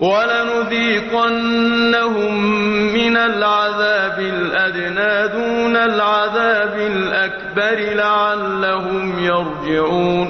وَلَنُذِيقَنَّهُم مِّنَ الْعَذَابِ الْأَدْنَىٰ دُونَ الْعَذَابِ الْأَكْبَرِ لَعَلَّهُمْ يَرْجِعُونَ.